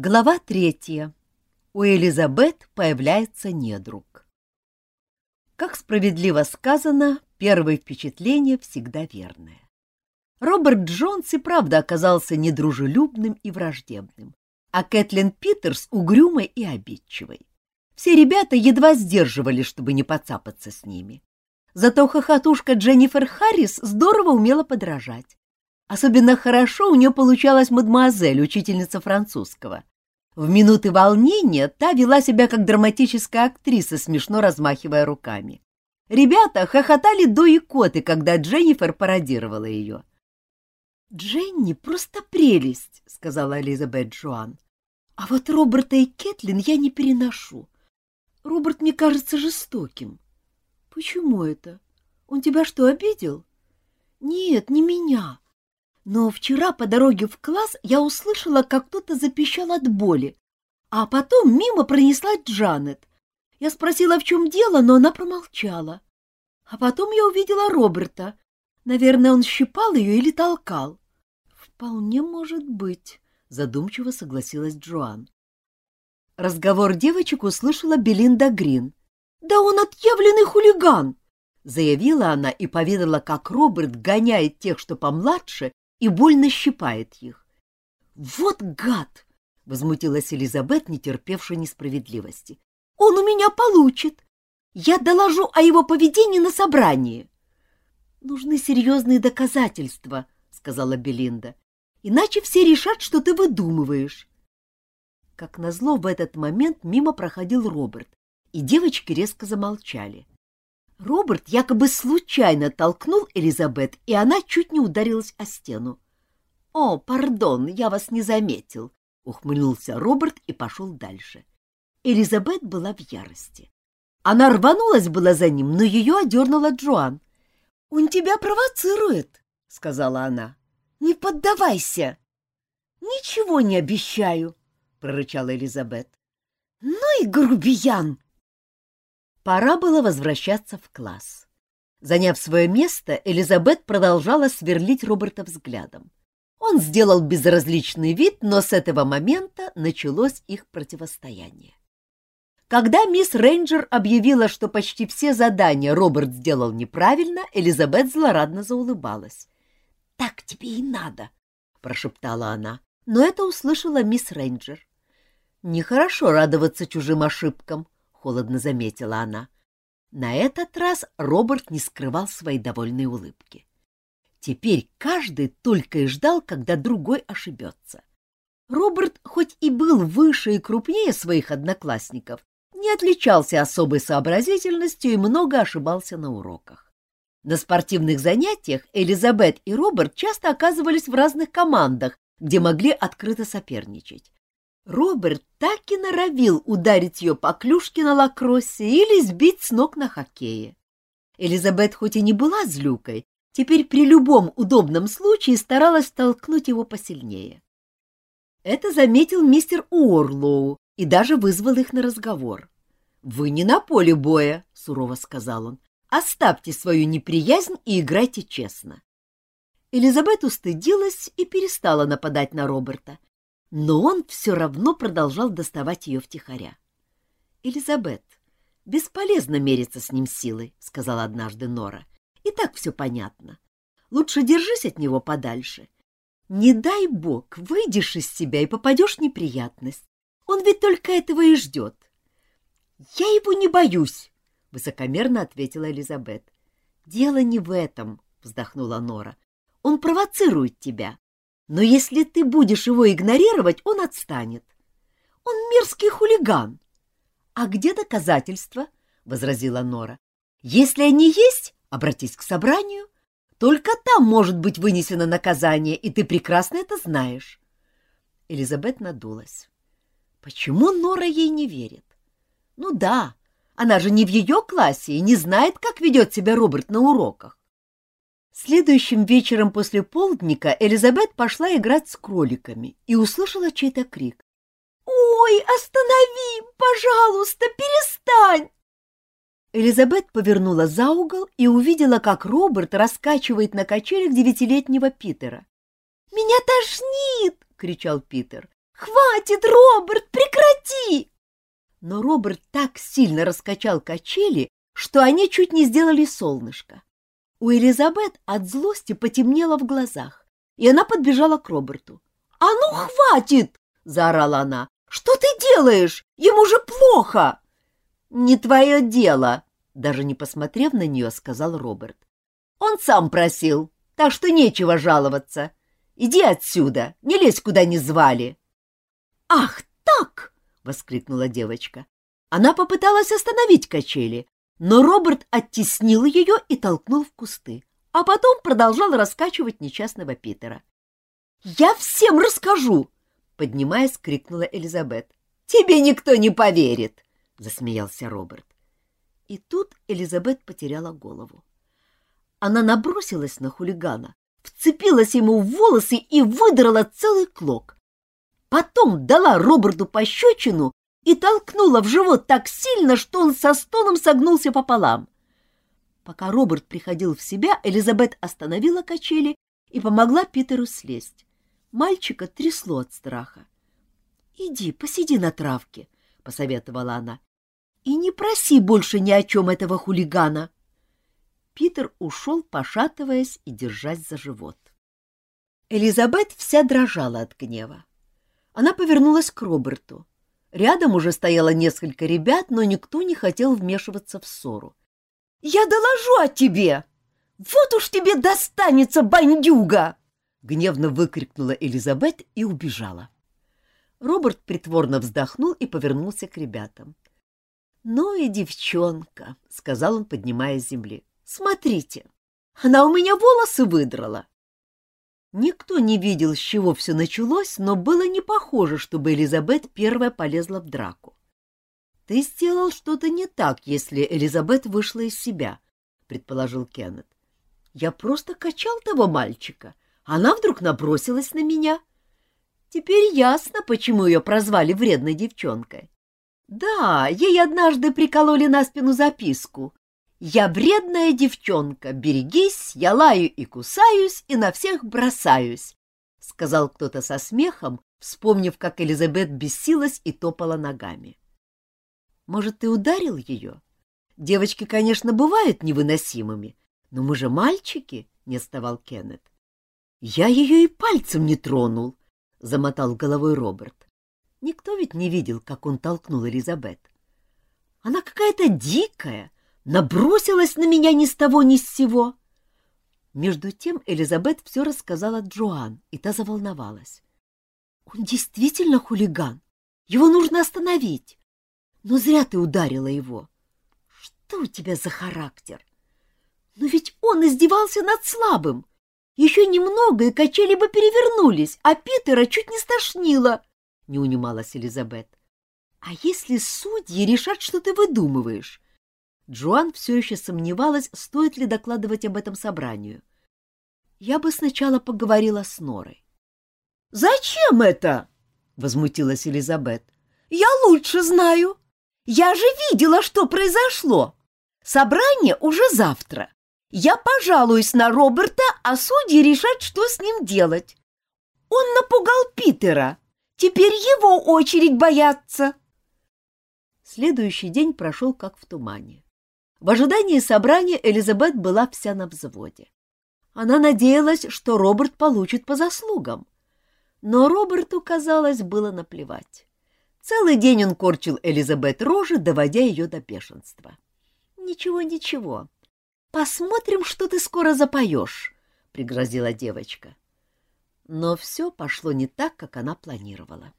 Глава третья. У Элизабет появляется недруг. Как справедливо сказано, первое впечатление всегда верное. Роберт Джонс и правда оказался недружелюбным и враждебным, а Кэтлин Питерс угрюмой и обидчивой. Все ребята едва сдерживали, чтобы не подцапаться с ними. Зато хохотушка Дженнифер Харрис здорово умела подражать. Особенно хорошо у нее получалась мадемуазель, учительница французского. В минуты волнения та вела себя как драматическая актриса, смешно размахивая руками. Ребята хохотали до икоты, когда Дженнифер пародировала ее. «Дженни просто прелесть», — сказала Элизабет Джоан. «А вот Роберта и Кэтлин я не переношу. Роберт мне кажется жестоким». «Почему это? Он тебя что, обидел?» «Нет, не меня. Но вчера по дороге в класс я услышала, как кто-то запищал от боли, а потом мимо пронесла Джанет. Я спросила, в чем дело, но она промолчала. А потом я увидела Роберта. Наверное, он щипал ее или толкал. — Вполне может быть, — задумчиво согласилась Джоан. Разговор девочек услышала Белинда Грин. — Да он отъявленный хулиган! — заявила она и поведала, как Роберт гоняет тех, что помладше, и больно щипает их. «Вот гад!» — возмутилась Элизабет, не терпевшая несправедливости. «Он у меня получит! Я доложу о его поведении на собрании!» «Нужны серьезные доказательства», — сказала Белинда. «Иначе все решат, что ты выдумываешь». Как назло, в этот момент мимо проходил Роберт, и девочки резко замолчали. Роберт якобы случайно толкнул Элизабет, и она чуть не ударилась о стену. — О, пардон, я вас не заметил, — ухмыльнулся Роберт и пошел дальше. Элизабет была в ярости. Она рванулась была за ним, но ее одернула Джоан. — Он тебя провоцирует, — сказала она. — Не поддавайся. — Ничего не обещаю, — прорычала Элизабет. — Ну и грубиян! Пора было возвращаться в класс. Заняв свое место, Элизабет продолжала сверлить Роберта взглядом. Он сделал безразличный вид, но с этого момента началось их противостояние. Когда мисс Рейнджер объявила, что почти все задания Роберт сделал неправильно, Элизабет злорадно заулыбалась. «Так тебе и надо», — прошептала она, но это услышала мисс Рейнджер. «Нехорошо радоваться чужим ошибкам», холодно заметила она. На этот раз Роберт не скрывал своей довольной улыбки. Теперь каждый только и ждал, когда другой ошибется. Роберт, хоть и был выше и крупнее своих одноклассников, не отличался особой сообразительностью и много ошибался на уроках. На спортивных занятиях Элизабет и Роберт часто оказывались в разных командах, где могли открыто соперничать. Роберт так и норовил ударить ее по клюшке на лакроссе или сбить с ног на хоккее. Элизабет хоть и не была злюкой, теперь при любом удобном случае старалась толкнуть его посильнее. Это заметил мистер Уорлоу и даже вызвал их на разговор. «Вы не на поле боя», — сурово сказал он. «Оставьте свою неприязнь и играйте честно». Элизабет устыдилась и перестала нападать на Роберта, но он все равно продолжал доставать ее втихаря. — Элизабет, бесполезно мериться с ним силой, — сказала однажды Нора. — И так все понятно. Лучше держись от него подальше. Не дай бог, выйдешь из себя и попадешь в неприятность. Он ведь только этого и ждет. — Я его не боюсь, — высокомерно ответила Элизабет. — Дело не в этом, — вздохнула Нора. — Он провоцирует тебя. Но если ты будешь его игнорировать, он отстанет. Он мерзкий хулиган. — А где доказательства? — возразила Нора. — Если они есть, обратись к собранию. Только там может быть вынесено наказание, и ты прекрасно это знаешь. Элизабет надулась. Почему Нора ей не верит? Ну да, она же не в ее классе и не знает, как ведет себя Роберт на уроках. Следующим вечером после полдника Элизабет пошла играть с кроликами и услышала чей-то крик. «Ой, останови! Пожалуйста, перестань!» Элизабет повернула за угол и увидела, как Роберт раскачивает на качелях девятилетнего Питера. «Меня тошнит!» — кричал Питер. Хватит, Роберт, прекрати! Но Роберт так сильно раскачал качели, что они чуть не сделали солнышко. У Элизабет от злости потемнело в глазах, и она подбежала к Роберту. — А ну, хватит! — заорала она. — Что ты делаешь? Ему же плохо! — Не твое дело! — даже не посмотрев на нее, сказал Роберт. — Он сам просил, так что нечего жаловаться. Иди отсюда, не лезь, куда не звали. — Ах, так! — воскликнула девочка. Она попыталась остановить качели, но Роберт оттеснил ее и толкнул в кусты, а потом продолжал раскачивать несчастного Питера. «Я всем расскажу!» — поднимаясь, крикнула Элизабет. «Тебе никто не поверит!» — засмеялся Роберт. И тут Элизабет потеряла голову. Она набросилась на хулигана, вцепилась ему в волосы и выдрала целый клок. Потом дала Роберту пощечину и толкнула в живот так сильно, что он со стоном согнулся пополам. Пока Роберт приходил в себя, Элизабет остановила качели и помогла Питеру слезть. Мальчика трясло от страха. — Иди, посиди на травке, — посоветовала она, — и не проси больше ни о чем этого хулигана. Питер ушел, пошатываясь и держась за живот. Элизабет вся дрожала от гнева. Она повернулась к Роберту. Рядом уже стояло несколько ребят, но никто не хотел вмешиваться в ссору. — Я доложу о тебе! Вот уж тебе достанется, бандюга! — гневно выкрикнула Элизабет и убежала. Роберт притворно вздохнул и повернулся к ребятам. — Ну и девчонка, — сказал он, поднимая с земли. — Смотрите, она у меня волосы выдрала. Никто не видел, с чего все началось, но было не похоже, чтобы Элизабет первая полезла в драку. «Ты сделал что-то не так, если Элизабет вышла из себя», — предположил Кеннет. «Я просто качал того мальчика. Она вдруг набросилась на меня. Теперь ясно, почему ее прозвали вредной девчонкой. Да, ей однажды прикололи на спину записку я вредная девчонка, берегись, я лаю и кусаюсь, и на всех бросаюсь, — сказал кто-то со смехом, вспомнив, как Элизабет бесилась и топала ногами. — Может, ты ударил ее? Девочки, конечно, бывают невыносимыми, но мы же мальчики, — не отставал Кеннет. — Я ее и пальцем не тронул, — замотал головой Роберт. Никто ведь не видел, как он толкнул Элизабет. Она какая-то дикая, — набросилась на меня ни с того ни с сего. Между тем Элизабет все рассказала Джоан, и та заволновалась. Он действительно хулиган. Его нужно остановить. Но зря ты ударила его. Что у тебя за характер? Но ведь он издевался над слабым. Еще немного, и качели бы перевернулись, а Питера чуть не стошнило, — не унималась Элизабет. А если судьи решат, что ты выдумываешь? Джоан все еще сомневалась, стоит ли докладывать об этом собранию. Я бы сначала поговорила с Норой. — Зачем это? — возмутилась Элизабет. — Я лучше знаю. Я же видела, что произошло. Собрание уже завтра. Я пожалуюсь на Роберта, а судьи решат, что с ним делать. Он напугал Питера. Теперь его очередь бояться. Следующий день прошел как в тумане. В ожидании собрания Элизабет была вся на взводе. Она надеялась, что Роберт получит по заслугам. Но Роберту, казалось, было наплевать. Целый день он корчил Элизабет рожи, доводя ее до бешенства. «Ничего, ничего. Посмотрим, что ты скоро запоешь», — пригрозила девочка. Но все пошло не так, как она планировала.